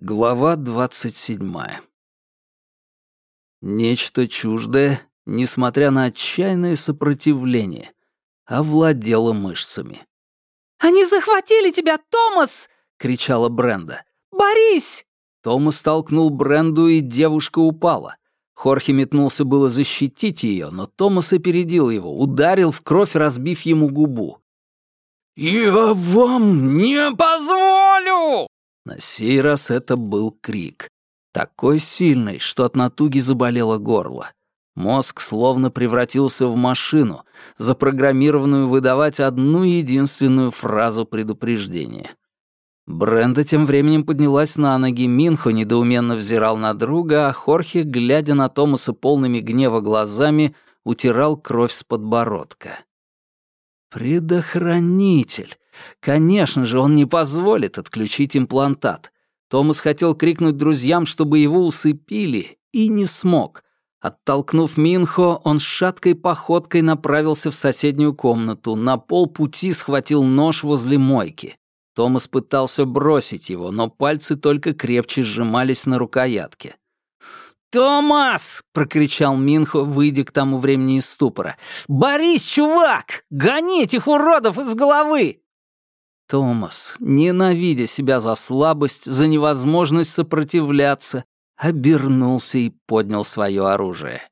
Глава двадцать седьмая. Нечто чуждое, несмотря на отчаянное сопротивление, овладело мышцами. «Они захватили тебя, Томас!» — кричала Бренда. «Борись!» Томас толкнул Бренду, и девушка упала. Хорхе метнулся было защитить ее, но Томас опередил его, ударил в кровь, разбив ему губу. «Я вам не позволю!» На сей раз это был крик. Такой сильный, что от натуги заболело горло. Мозг словно превратился в машину, запрограммированную выдавать одну единственную фразу предупреждения. Бренда тем временем поднялась на ноги, Минхо недоуменно взирал на друга, а Хорхе, глядя на Томаса полными гнева глазами, утирал кровь с подбородка. «Предохранитель! Конечно же, он не позволит отключить имплантат. Томас хотел крикнуть друзьям, чтобы его усыпили, и не смог. Оттолкнув Минхо, он с шаткой походкой направился в соседнюю комнату, на полпути схватил нож возле мойки. Томас пытался бросить его, но пальцы только крепче сжимались на рукоятке. «Томас!» — прокричал Минхо, выйдя к тому времени из ступора. «Борись, чувак! Гони этих уродов из головы!» Томас, ненавидя себя за слабость, за невозможность сопротивляться, обернулся и поднял свое оружие.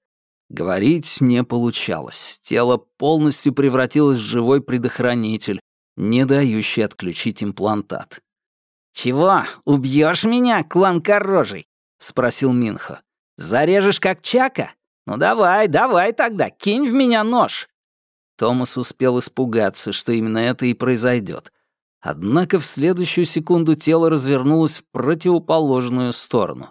Говорить не получалось. Тело полностью превратилось в живой предохранитель, не дающий отключить имплантат. «Чего, убьешь меня, клан Корожий?» — спросил Минхо. «Зарежешь как Чака? Ну давай, давай тогда, кинь в меня нож!» Томас успел испугаться, что именно это и произойдет. Однако в следующую секунду тело развернулось в противоположную сторону.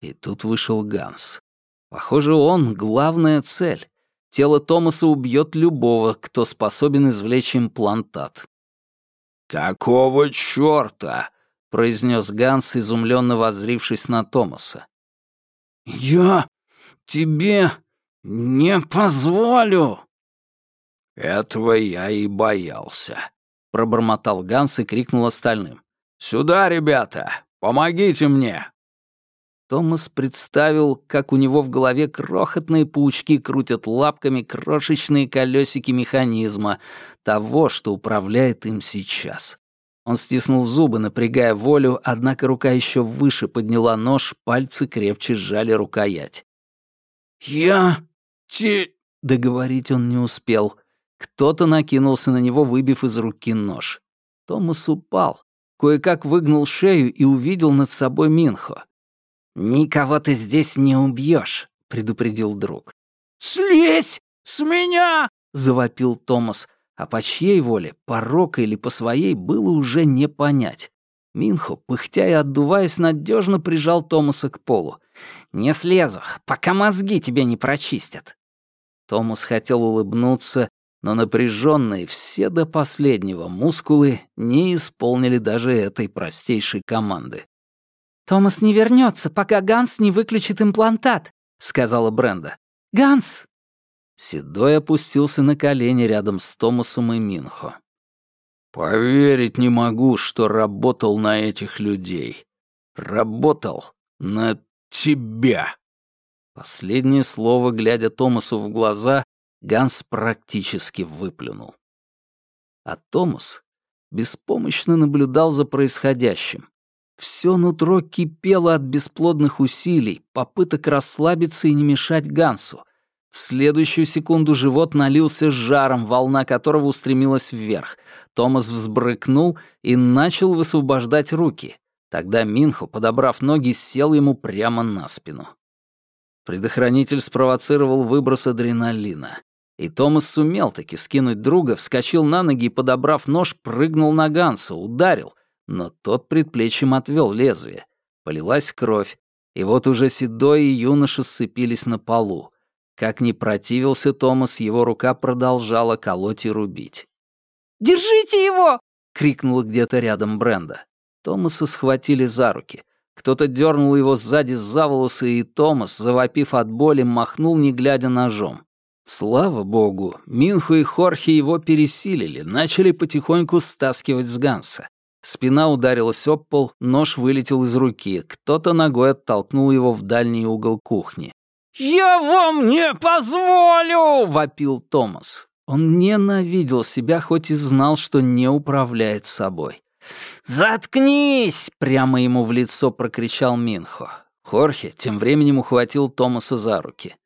И тут вышел Ганс. Похоже, он — главная цель. Тело Томаса убьет любого, кто способен извлечь имплантат. «Какого чёрта?» — произнес Ганс, изумленно воззрившись на Томаса. «Я тебе не позволю!» «Этого я и боялся», — пробормотал Ганс и крикнул остальным. «Сюда, ребята! Помогите мне!» Томас представил, как у него в голове крохотные паучки крутят лапками крошечные колесики механизма, того, что управляет им сейчас. Он стиснул зубы, напрягая волю, однако рука еще выше подняла нож, пальцы крепче сжали рукоять. «Я... те...» — договорить он не успел — кто-то накинулся на него, выбив из руки нож. Томас упал, кое-как выгнул шею и увидел над собой Минхо. «Никого ты здесь не убьешь», — предупредил друг. «Слезь с меня!» — завопил Томас, а по чьей воле, по рока или по своей, было уже не понять. Минхо, пыхтя и отдуваясь, надежно прижал Томаса к полу. «Не слезу, пока мозги тебе не прочистят». Томас хотел улыбнуться, но напряженные все до последнего мускулы не исполнили даже этой простейшей команды. «Томас не вернется, пока Ганс не выключит имплантат», — сказала Бренда. «Ганс!» Седой опустился на колени рядом с Томасом и Минхо. «Поверить не могу, что работал на этих людей. Работал на тебя». Последнее слово, глядя Томасу в глаза, Ганс практически выплюнул. А Томас беспомощно наблюдал за происходящим. Все нутро кипело от бесплодных усилий, попыток расслабиться и не мешать Гансу. В следующую секунду живот налился жаром, волна которого устремилась вверх. Томас взбрыкнул и начал высвобождать руки. Тогда Минху, подобрав ноги, сел ему прямо на спину. Предохранитель спровоцировал выброс адреналина. И Томас сумел таки скинуть друга, вскочил на ноги и, подобрав нож, прыгнул на Ганса, ударил, но тот предплечьем отвел лезвие. Полилась кровь, и вот уже седой и юноша сцепились на полу. Как ни противился Томас, его рука продолжала колоть и рубить. «Держите его!» — крикнула где-то рядом Бренда. Томаса схватили за руки. Кто-то дернул его сзади за волосы, и Томас, завопив от боли, махнул, не глядя ножом. Слава богу, Минху и Хорхе его пересилили, начали потихоньку стаскивать с Ганса. Спина ударилась об пол, нож вылетел из руки, кто-то ногой оттолкнул его в дальний угол кухни. «Я вам не позволю!» — вопил Томас. Он ненавидел себя, хоть и знал, что не управляет собой. «Заткнись!» — прямо ему в лицо прокричал Минхо. Хорхе тем временем ухватил Томаса за руки.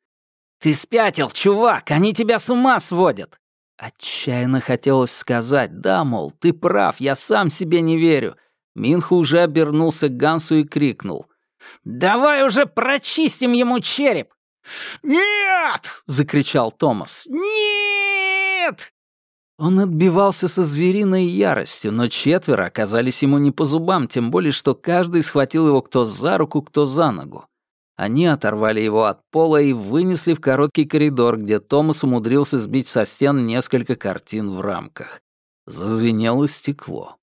«Ты спятил, чувак! Они тебя с ума сводят!» Отчаянно хотелось сказать, да, мол, ты прав, я сам себе не верю. Минху уже обернулся к Гансу и крикнул. «Давай уже прочистим ему череп!» «Нет!» — закричал Томас. «Нет!» Он отбивался со звериной яростью, но четверо оказались ему не по зубам, тем более, что каждый схватил его кто за руку, кто за ногу. Они оторвали его от пола и вынесли в короткий коридор, где Томас умудрился сбить со стен несколько картин в рамках. Зазвенело стекло.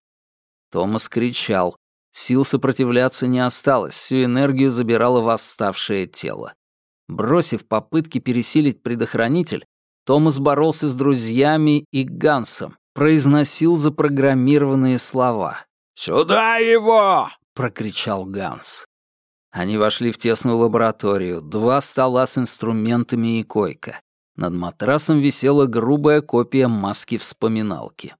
Томас кричал. Сил сопротивляться не осталось, всю энергию забирало восставшее тело. Бросив попытки пересилить предохранитель, Томас боролся с друзьями и Гансом, произносил запрограммированные слова. «Сюда его!» — прокричал Ганс. Они вошли в тесную лабораторию, два стола с инструментами и койка. Над матрасом висела грубая копия маски-вспоминалки.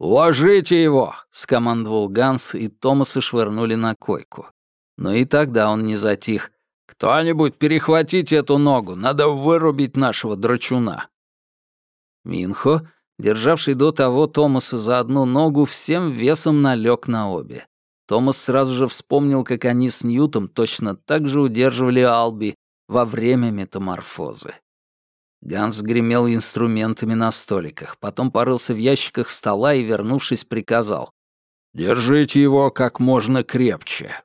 «Ложите его!» — скомандовал Ганс, и Томаса швырнули на койку. Но и тогда он не затих. «Кто-нибудь перехватите эту ногу, надо вырубить нашего драчуна». Минхо, державший до того Томаса за одну ногу, всем весом налег на обе. Томас сразу же вспомнил, как они с Ньютом точно так же удерживали Алби во время метаморфозы. Ганс гремел инструментами на столиках, потом порылся в ящиках стола и, вернувшись, приказал. «Держите его как можно крепче».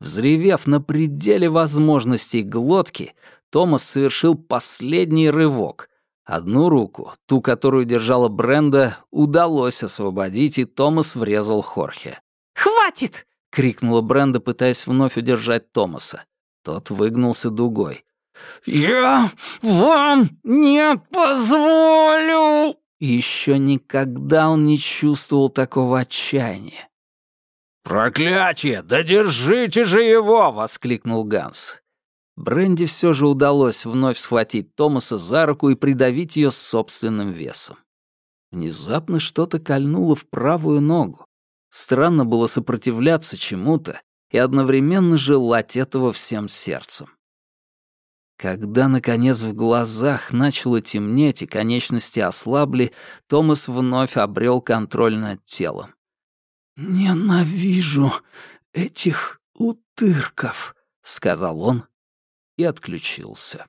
Взревев на пределе возможностей глотки, Томас совершил последний рывок. Одну руку, ту, которую держала Бренда, удалось освободить, и Томас врезал Хорхе. «Хватит!» — крикнула Бренда, пытаясь вновь удержать Томаса. Тот выгнулся дугой. «Я вам не позволю!» Еще никогда он не чувствовал такого отчаяния. «Проклятие! Да держите же его!» — воскликнул Ганс. Бренди все же удалось вновь схватить Томаса за руку и придавить ее собственным весом. Внезапно что-то кольнуло в правую ногу. Странно было сопротивляться чему-то и одновременно желать этого всем сердцем. Когда, наконец, в глазах начало темнеть и конечности ослабли, Томас вновь обрел контроль над телом. «Ненавижу этих утырков», — сказал он и отключился.